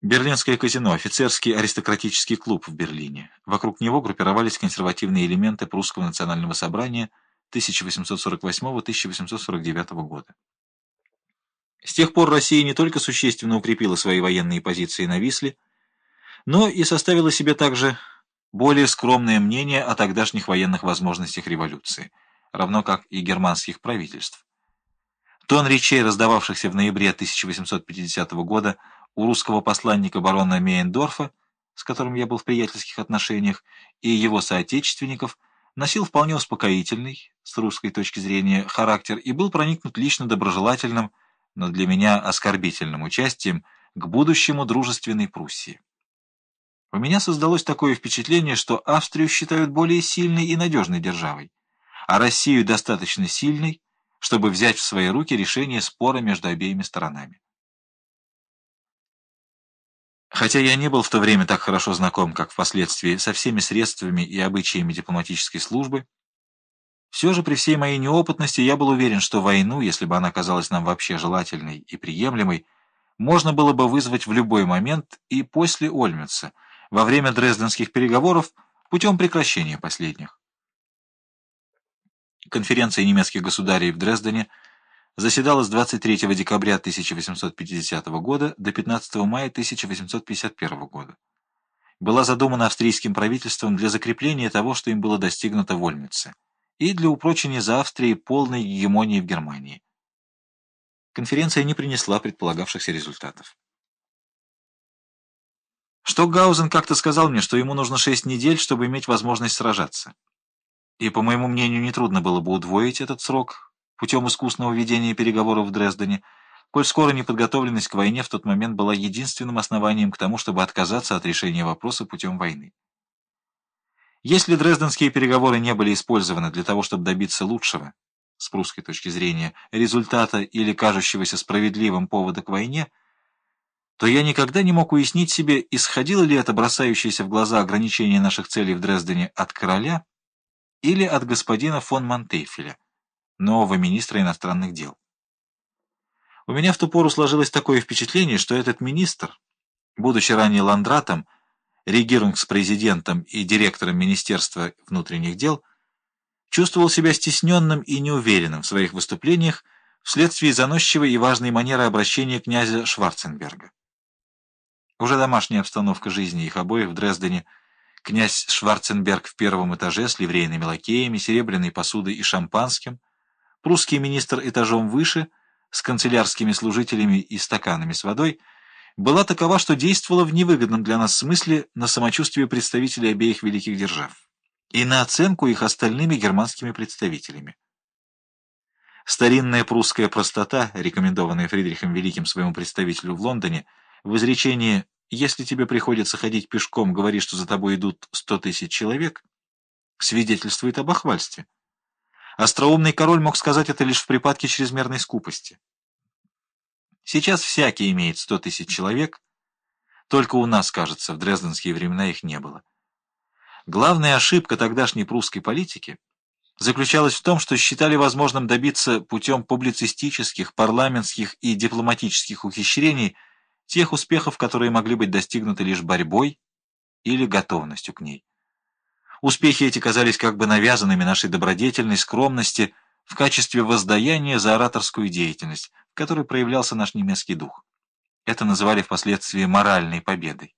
Берлинское казино – офицерский аристократический клуб в Берлине. Вокруг него группировались консервативные элементы прусского национального собрания 1848-1849 года. С тех пор Россия не только существенно укрепила свои военные позиции на Висле, но и составила себе также более скромное мнение о тогдашних военных возможностях революции, равно как и германских правительств. Тон речей, раздававшихся в ноябре 1850 года, у русского посланника барона Мейендорфа, с которым я был в приятельских отношениях, и его соотечественников, носил вполне успокоительный, с русской точки зрения, характер и был проникнут лично доброжелательным, но для меня оскорбительным участием к будущему дружественной Пруссии. У меня создалось такое впечатление, что Австрию считают более сильной и надежной державой, а Россию достаточно сильной, чтобы взять в свои руки решение спора между обеими сторонами. Хотя я не был в то время так хорошо знаком, как впоследствии, со всеми средствами и обычаями дипломатической службы, все же при всей моей неопытности я был уверен, что войну, если бы она казалась нам вообще желательной и приемлемой, можно было бы вызвать в любой момент и после Ольмица, во время дрезденских переговоров, путем прекращения последних. Конференция немецких государей в Дрездене – заседала с 23 декабря 1850 года до 15 мая 1851 года. Была задумана австрийским правительством для закрепления того, что им было достигнуто в Ольмице, и для упрочения за Австрией полной гегемонии в Германии. Конференция не принесла предполагавшихся результатов. Штокгаузен как-то сказал мне, что ему нужно шесть недель, чтобы иметь возможность сражаться. И, по моему мнению, нетрудно было бы удвоить этот срок, путем искусного ведения переговоров в Дрездене, коль скоро неподготовленность к войне в тот момент была единственным основанием к тому, чтобы отказаться от решения вопроса путем войны. Если дрезденские переговоры не были использованы для того, чтобы добиться лучшего, с прусской точки зрения, результата или кажущегося справедливым повода к войне, то я никогда не мог уяснить себе, исходило ли это бросающееся в глаза ограничение наших целей в Дрездене от короля или от господина фон Монтефеля нового министра иностранных дел. У меня в ту пору сложилось такое впечатление, что этот министр, будучи ранее ландратом, регирунгс-президентом и директором Министерства внутренних дел, чувствовал себя стесненным и неуверенным в своих выступлениях вследствие заносчивой и важной манеры обращения князя Шварценберга. Уже домашняя обстановка жизни их обоих в Дрездене, князь Шварценберг в первом этаже с ливрейными лакеями, серебряной посудой и шампанским, Прусский министр этажом выше, с канцелярскими служителями и стаканами с водой, была такова, что действовала в невыгодном для нас смысле на самочувствие представителей обеих великих держав и на оценку их остальными германскими представителями. Старинная прусская простота, рекомендованная Фридрихом Великим своему представителю в Лондоне, в изречении «Если тебе приходится ходить пешком, говори, что за тобой идут сто тысяч человек», свидетельствует об охвальстве. Остроумный король мог сказать это лишь в припадке чрезмерной скупости. Сейчас всякий имеет сто тысяч человек, только у нас, кажется, в дрезденские времена их не было. Главная ошибка тогдашней прусской политики заключалась в том, что считали возможным добиться путем публицистических, парламентских и дипломатических ухищрений тех успехов, которые могли быть достигнуты лишь борьбой или готовностью к ней. Успехи эти казались как бы навязанными нашей добродетельной скромности в качестве воздаяния за ораторскую деятельность, в которой проявлялся наш немецкий дух. Это называли впоследствии моральной победой.